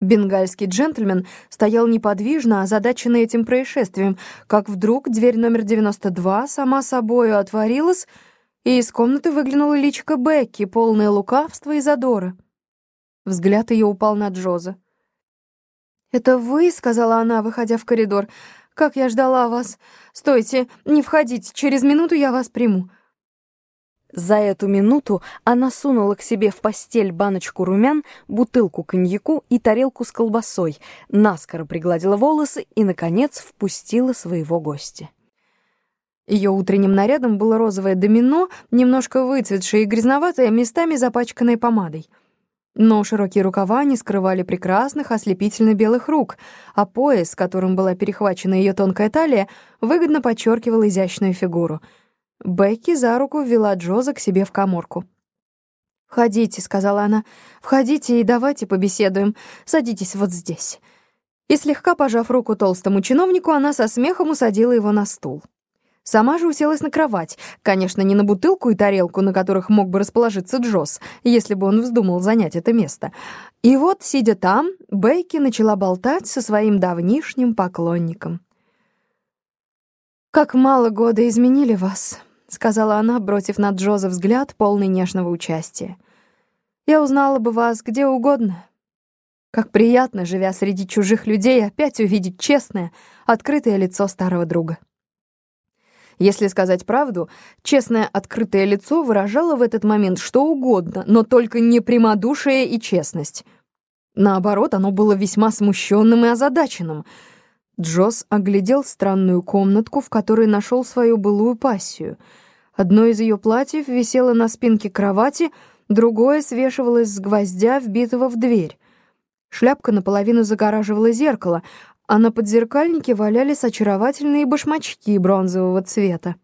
Бенгальский джентльмен стоял неподвижно, озадаченный этим происшествием, как вдруг дверь номер 92 сама собою отворилась, и из комнаты выглянула личико Бекки, полное лукавства и задора. Взгляд ее упал на Джоза. «Это вы?» — сказала она, выходя в коридор. «Как я ждала вас! Стойте, не входите, через минуту я вас приму». За эту минуту она сунула к себе в постель баночку румян, бутылку коньяку и тарелку с колбасой, наскоро пригладила волосы и, наконец, впустила своего гостя. Ее утренним нарядом было розовое домино, немножко выцветшее и грязноватое, местами запачканное помадой. Но широкие рукава не скрывали прекрасных ослепительно-белых рук, а пояс, которым была перехвачена ее тонкая талия, выгодно подчеркивал изящную фигуру — Бекки за руку ввела Джоза к себе в каморку. «Входите», — сказала она, — «входите и давайте побеседуем. Садитесь вот здесь». И слегка пожав руку толстому чиновнику, она со смехом усадила его на стул. Сама же уселась на кровать, конечно, не на бутылку и тарелку, на которых мог бы расположиться Джоз, если бы он вздумал занять это место. И вот, сидя там, Бейки начала болтать со своим давнишним поклонником. «Как мало года изменили вас», — сказала она, бросив на Джоза взгляд, полный нежного участия. «Я узнала бы вас где угодно. Как приятно, живя среди чужих людей, опять увидеть честное, открытое лицо старого друга». Если сказать правду, честное открытое лицо выражало в этот момент что угодно, но только не прямодушие и честность. Наоборот, оно было весьма смущенным и озадаченным. Джосс оглядел странную комнатку, в которой нашел свою былую пассию — Одно из ее платьев висело на спинке кровати, другое свешивалось с гвоздя, вбитого в дверь. Шляпка наполовину загораживала зеркало, а на подзеркальнике валялись очаровательные башмачки бронзового цвета.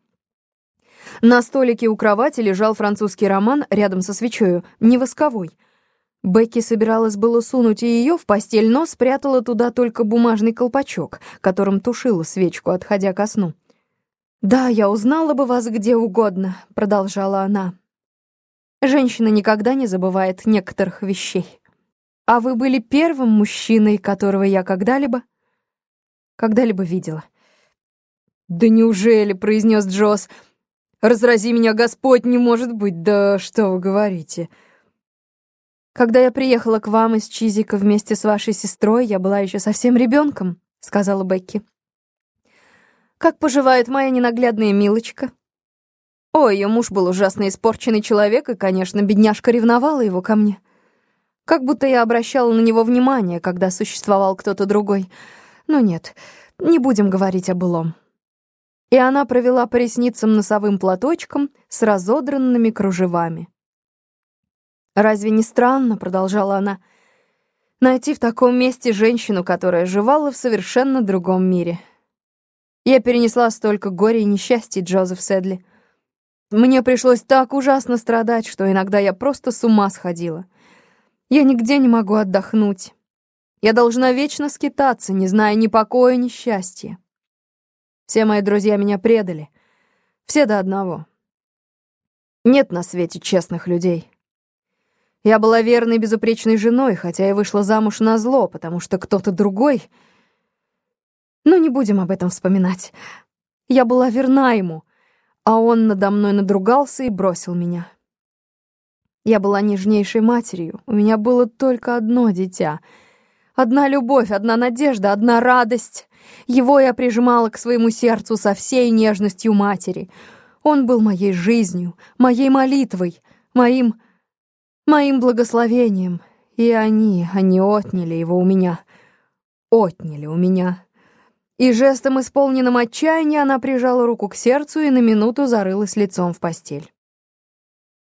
На столике у кровати лежал французский роман рядом со свечою, не восковой. Бекки собиралась было сунуть ее в постель, но спрятала туда только бумажный колпачок, которым тушила свечку, отходя ко сну. «Да, я узнала бы вас где угодно», — продолжала она. «Женщина никогда не забывает некоторых вещей. А вы были первым мужчиной, которого я когда-либо... когда-либо видела». «Да неужели?» — произнес Джосс. «Разрази меня, Господь, не может быть, да что вы говорите?» «Когда я приехала к вам из Чизика вместе с вашей сестрой, я была еще совсем ребенком», — сказала Бекки. Как поживает моя ненаглядная Милочка?» О, ее муж был ужасно испорченный человек, и, конечно, бедняжка ревновала его ко мне. Как будто я обращала на него внимание, когда существовал кто-то другой. Но нет, не будем говорить о былом. И она провела по ресницам носовым платочком с разодранными кружевами. «Разве не странно?» — продолжала она. «Найти в таком месте женщину, которая жевала в совершенно другом мире». Я перенесла столько горя и несчастий, Джозеф Сэдли. Мне пришлось так ужасно страдать, что иногда я просто с ума сходила. Я нигде не могу отдохнуть. Я должна вечно скитаться, не зная ни покоя, ни счастья. Все мои друзья меня предали. Все до одного. Нет на свете честных людей. Я была верной безупречной женой, хотя и вышла замуж на зло, потому что кто-то другой — но не будем об этом вспоминать. Я была верна ему, а он надо мной надругался и бросил меня. Я была нежнейшей матерью, у меня было только одно дитя. Одна любовь, одна надежда, одна радость. Его я прижимала к своему сердцу со всей нежностью матери. Он был моей жизнью, моей молитвой, моим... моим благословением. И они, они отняли его у меня. Отняли у меня. И жестом, исполненным отчаяния, она прижала руку к сердцу и на минуту зарылась лицом в постель.